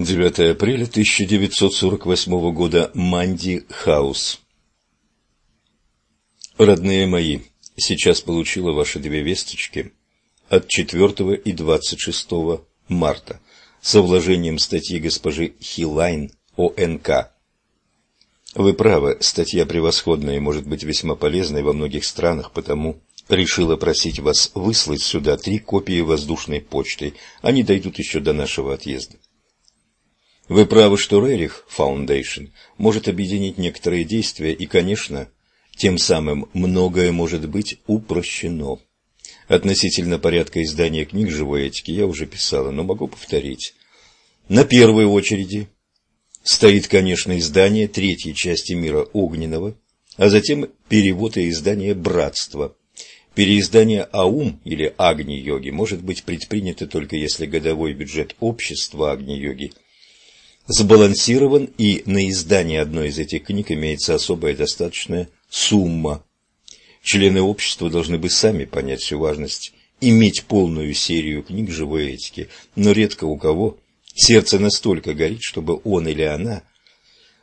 9 апреля 1948 года. Манди Хаус. Родные мои, сейчас получила ваши две весточки от 4 и 26 марта со вложением статьи госпожи Хилайн ОНК. Вы правы, статья превосходная и может быть весьма полезной во многих странах, потому решила просить вас выслать сюда три копии воздушной почтой, они дойдут еще до нашего отъезда. Вы правы, что Рерих Foundation может объединить некоторые действия и, конечно, тем самым многое может быть упрощено. Относительно порядка издания книг живой этики я уже писала, но могу повторить. На первой очереди стоит, конечно, издание третьей части мира Огненного, а затем перевод и издание «Братства». Переиздание АУМ или Агни-йоги может быть предпринято только если годовой бюджет общества Агни-йоги – сбалансирован, и на издание одной из этих книг имеется особая достаточная сумма. Члены общества должны бы сами понять всю важность иметь полную серию книг живой этики, но редко у кого сердце настолько горит, чтобы он или она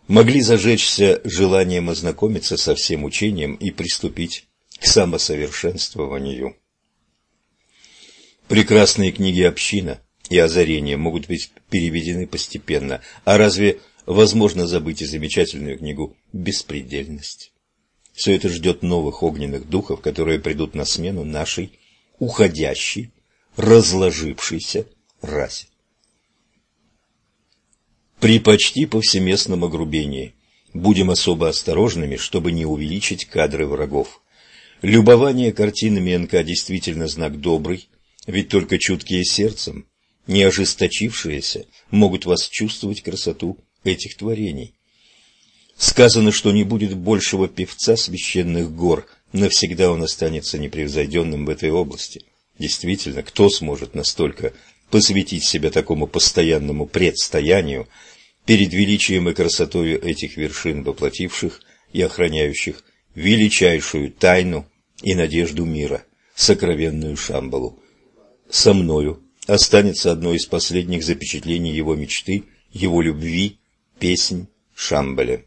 могли зажечься желанием ознакомиться со всем учением и приступить к самосовершенствованию. Прекрасные книги община и озарения могут быть переведены постепенно. А разве возможно забыть и замечательную книгу «Беспредельность»? Все это ждет новых огненных духов, которые придут на смену нашей уходящей, разложившейся расе. При почти повсеместном огрубении будем особо осторожными, чтобы не увеличить кадры врагов. Любование картинами НК действительно знак добрый, ведь только чуткие сердцем не ожесточившиеся, могут вас чувствовать красоту этих творений. Сказано, что не будет большего певца священных гор, навсегда он останется непревзойденным в этой области. Действительно, кто сможет настолько посвятить себя такому постоянному предстоянию перед величием и красотою этих вершин, воплотивших и охраняющих величайшую тайну и надежду мира, сокровенную Шамбалу. Со мною останется одно из последних запечатлений его мечты, его любви, песнь Шамбаля.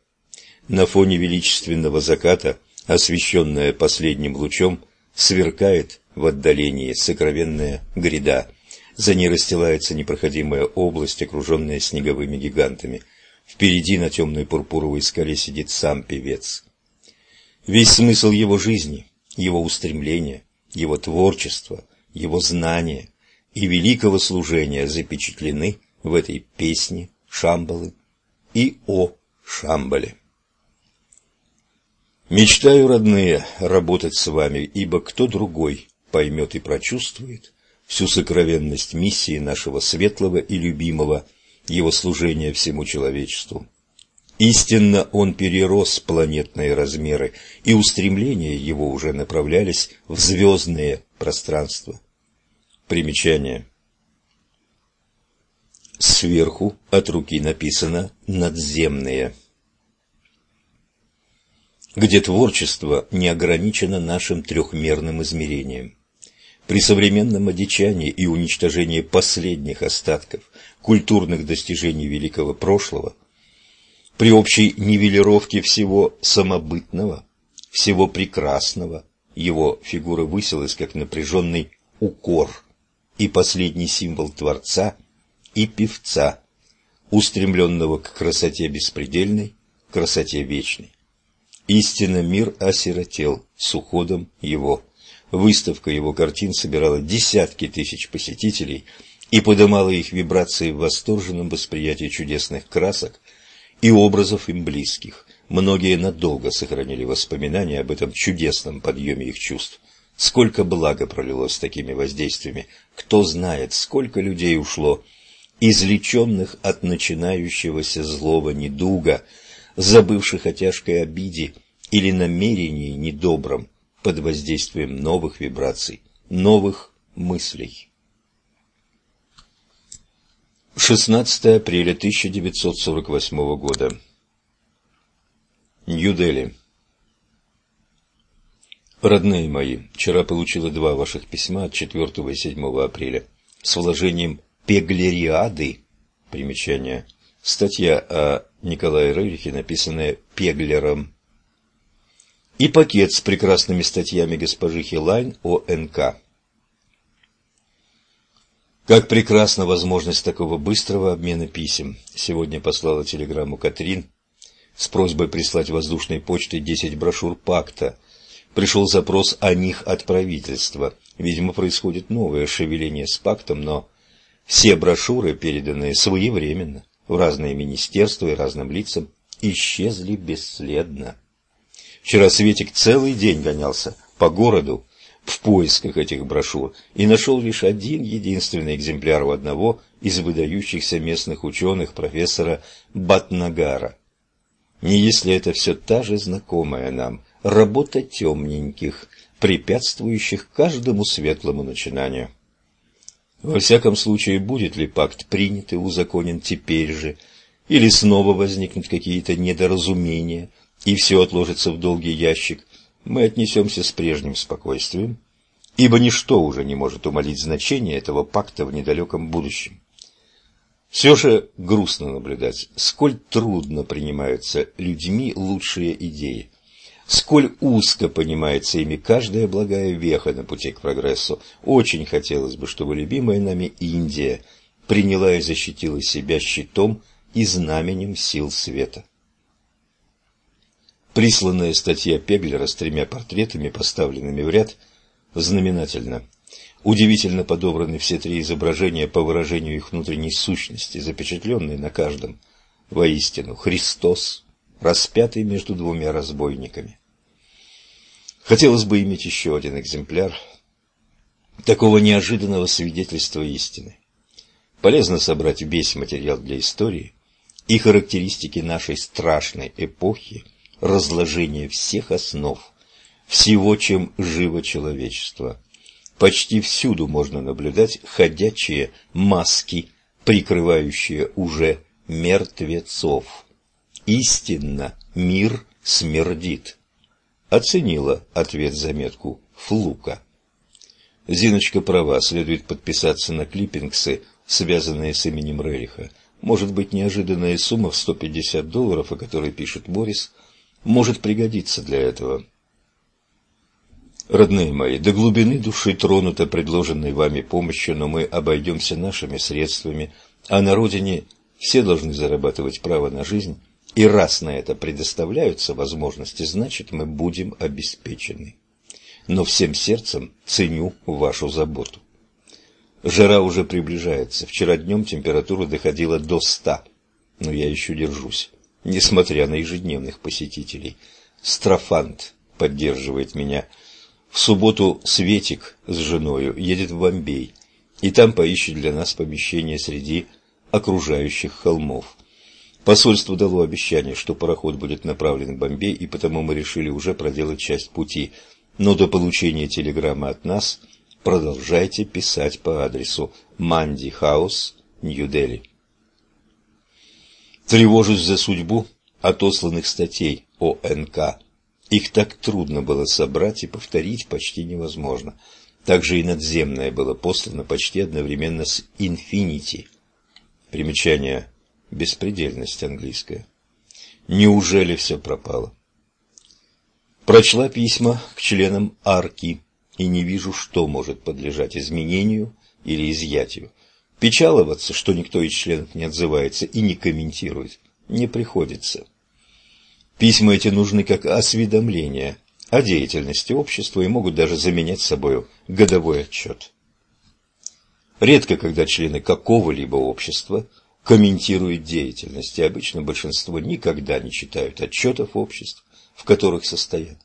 На фоне величественного заката, освещенная последним лучом, сверкает в отдалении сокровенная гряда. За ней расстилается непроходимая область, окруженная снеговыми гигантами. Впереди на темной пурпуровой скале сидит сам певец. Весь смысл его жизни, его устремления, его творчества, его знания – и великого служения запечатлены в этой песне Шамбалы и о Шамбале. Мечтаю, родные, работать с вами, ибо кто другой поймет и прочувствует всю сокровенность миссии нашего светлого и любимого, его служения всему человечеству. Истинно он перерос планетные размеры, и устремления его уже направлялись в звездные пространства. Примечание. Сверху от руки написано «надземные», где творчество не ограничено нашим трехмерным измерением. При современном одичании и уничтожении последних остатков культурных достижений великого прошлого, при общей нивелировке всего самобытного, всего прекрасного, его фигура высилась как напряженный укор – и последний символ Творца и Певца, устремленного к красоте беспредельной, красоте вечной. Истинно мир осиротел с уходом его. Выставка его картин собирала десятки тысяч посетителей и подымала их вибрации в восторженном восприятии чудесных красок и образов им близких. Многие надолго сохранили воспоминания об этом чудесном подъеме их чувств. Сколько блага пролилось такими воздействиями, кто знает, сколько людей ушло, излеченных от начинающегося злого недуга, забывших о тяжкой обиде или намерении недобром под воздействием новых вибраций, новых мыслей. 16 апреля 1948 года. Нью-Дели. Родные мои, вчера получила два ваших письма от 4 и 7 апреля с вложением пеглериады Примечание. Статья о Николае Рерихе, написанная Пеглером. И пакет с прекрасными статьями госпожи Хилайн о НК. Как прекрасна возможность такого быстрого обмена писем. Сегодня послала телеграмму Катрин с просьбой прислать воздушной почтой 10 брошюр пакта. Пришел запрос о них от правительства. Видимо, происходит новое шевеление с пактом, но все брошюры, переданные своевременно в разные министерства и разным лицам, исчезли бесследно. Вчера Светик целый день гонялся по городу в поисках этих брошюр и нашел лишь один единственный экземпляр у одного из выдающихся местных ученых, профессора Батнагара. Не если это все та же знакомая нам работа темненьких, препятствующих каждому светлому начинанию. Во всяком случае, будет ли пакт принят и узаконен теперь же, или снова возникнут какие-то недоразумения, и все отложится в долгий ящик, мы отнесемся с прежним спокойствием, ибо ничто уже не может умолить значение этого пакта в недалеком будущем. Все же грустно наблюдать, сколь трудно принимаются людьми лучшие идеи, сколь узко понимается ими каждая благая веха на пути к прогрессу. Очень хотелось бы, чтобы любимая нами Индия приняла и защитила себя щитом и знаменем сил света. Присланная статья Пеглера с тремя портретами, поставленными в ряд, знаменательна. Удивительно подобраны все три изображения по выражению их внутренней сущности, запечатленные на каждом. Воистину, Христос, распятый между двумя разбойниками. Хотелось бы иметь еще один экземпляр такого неожиданного свидетельства истины. Полезно собрать весь материал для истории и характеристики нашей страшной эпохи разложения всех основ, всего, чем живо человечество. Почти всюду можно наблюдать ходячие маски, прикрывающие уже мертвецов. Истинно мир смердит. Оценила ответ заметку Флука. Зиночка права, следует подписаться на клиппингсы, связанные с именем Рериха. Может быть, неожиданная сумма в 150 долларов, о которой пишет Борис, может пригодиться для этого. Родные мои, до глубины души тронута предложенной вами помощью, но мы обойдемся нашими средствами, а на родине все должны зарабатывать право на жизнь, и раз на это предоставляются возможности, значит, мы будем обеспечены. Но всем сердцем ценю вашу заботу. Жара уже приближается. Вчера днем температура доходила до ста, но я еще держусь, несмотря на ежедневных посетителей. Строфант поддерживает меня – в субботу Светик с женою едет в Бомбей, и там поищет для нас помещение среди окружающих холмов. Посольство дало обещание, что пароход будет направлен в Бомбей, и потому мы решили уже проделать часть пути. Но до получения телеграммы от нас продолжайте писать по адресу Манди Хаус, Нью-Дели. Тревожусь за судьбу отосланных статей о НК. Их так трудно было собрать и повторить почти невозможно. Также и надземное было послано почти одновременно с «Инфинити». Примечание «Беспредельность» английская. Неужели все пропало? Прочла письма к членам арки и не вижу, что может подлежать изменению или изъятию. Печаловаться, что никто из членов не отзывается и не комментирует, не приходится. Письма эти нужны как осведомления о деятельности общества и могут даже заменять собою годовой отчет. Редко, когда члены какого-либо общества комментируют деятельность, и обычно большинство никогда не читают отчетов обществ, в которых состоят.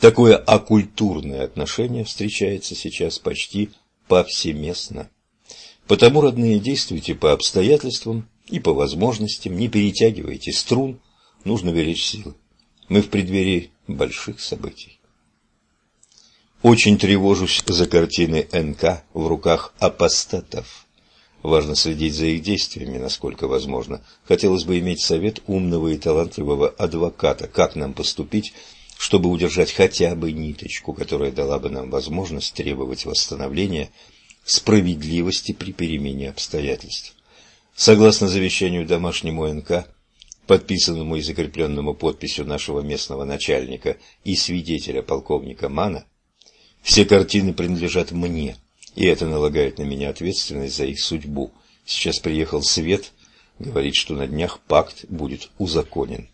Такое оккультурное отношение встречается сейчас почти повсеместно. Потому, родные, действуйте по обстоятельствам и по возможностям, не перетягивайте струн, нужно беречь силы. Мы в преддверии больших событий. Очень тревожусь за картины НК в руках апостатов. Важно следить за их действиями, насколько возможно. Хотелось бы иметь совет умного и талантливого адвоката, как нам поступить, чтобы удержать хотя бы ниточку, которая дала бы нам возможность требовать восстановления справедливости при перемене обстоятельств. Согласно завещанию домашнему НК, подписанному и закрепленному подписью нашего местного начальника и свидетеля полковника Мана, все картины принадлежат мне, и это налагает на меня ответственность за их судьбу. Сейчас приехал Свет, говорит, что на днях пакт будет узаконен.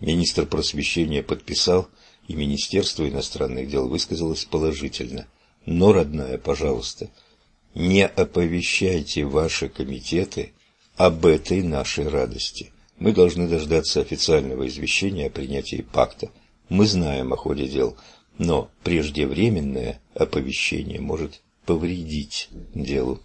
Министр просвещения подписал, и Министерство иностранных дел высказалось положительно. Но, родная, пожалуйста, не оповещайте ваши комитеты об этой нашей радости. Мы должны дождаться официального извещения о принятии пакта. Мы знаем о ходе дел, но преждевременное оповещение может повредить делу.